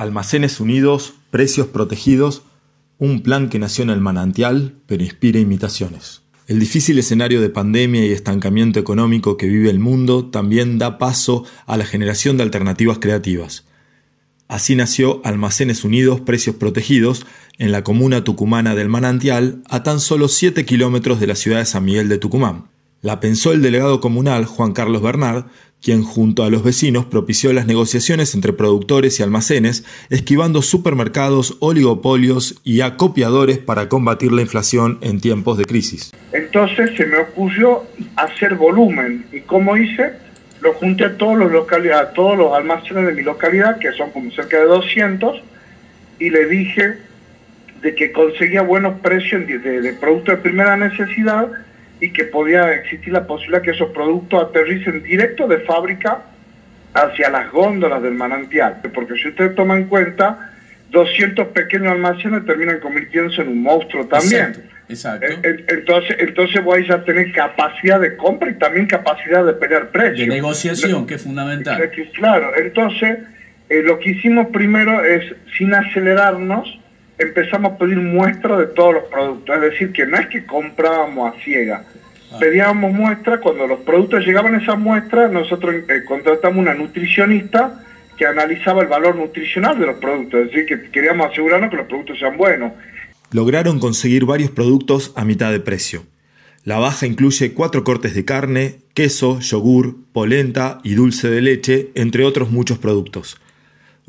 Almacenes Unidos, Precios Protegidos, un plan que nació en el manantial, pero inspira imitaciones. El difícil escenario de pandemia y estancamiento económico que vive el mundo también da paso a la generación de alternativas creativas. Así nació Almacenes Unidos Precios Protegidos en la comuna tucumana del Manantial, a tan solo 7 kilómetros de la ciudad de San Miguel de Tucumán. La pensó el delegado comunal Juan Carlos Bernard, quien junto a los vecinos propició las negociaciones entre productores y almacenes, esquivando supermercados, oligopolios y acopiadores para combatir la inflación en tiempos de crisis. Entonces se me ocurrió hacer volumen y como hice, lo junté a todos los a todos los almacenes de mi localidad, que son como cerca de 200, y le dije de que conseguía buenos precios de productos de primera necesidad y que podía existir la posibilidad que esos productos aterricen directo de fábrica hacia las góndolas del manantial. Porque si usted toma en cuenta, 200 pequeños almacenes terminan convirtiéndose en un monstruo también. Exacto. Entonces, entonces vais a tener capacidad de compra y también capacidad de pelear precios. De negociación, que es fundamental. Claro, entonces eh, lo que hicimos primero es, sin acelerarnos, empezamos a pedir muestras de todos los productos. Es decir, que no es que comprábamos a ciega. Ah. Pedíamos muestras, cuando los productos llegaban a esas muestras, nosotros eh, contratamos una nutricionista que analizaba el valor nutricional de los productos, es decir, que queríamos asegurarnos que los productos sean buenos. Lograron conseguir varios productos a mitad de precio. La baja incluye cuatro cortes de carne, queso, yogur, polenta y dulce de leche, entre otros muchos productos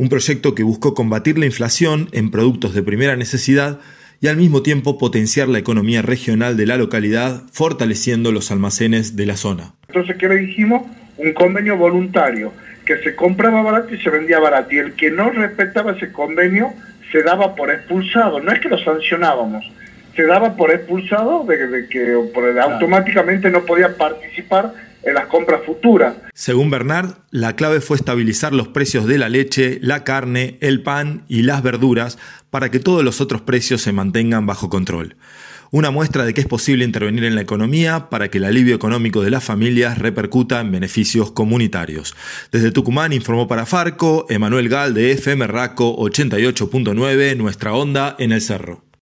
un proyecto que buscó combatir la inflación en productos de primera necesidad y al mismo tiempo potenciar la economía regional de la localidad, fortaleciendo los almacenes de la zona. Entonces, ¿qué le dijimos? Un convenio voluntario, que se compraba barato y se vendía barato, y el que no respetaba ese convenio se daba por expulsado, no es que lo sancionábamos, se daba por expulsado de, que automáticamente no podía participar en las compras futuras. Según Bernard, la clave fue estabilizar los precios de la leche, la carne, el pan y las verduras para que todos los otros precios se mantengan bajo control. Una muestra de que es posible intervenir en la economía para que el alivio económico de las familias repercuta en beneficios comunitarios. Desde Tucumán informó para Farco Emanuel Gal de FM Raco 88.9, nuestra onda en el cerro.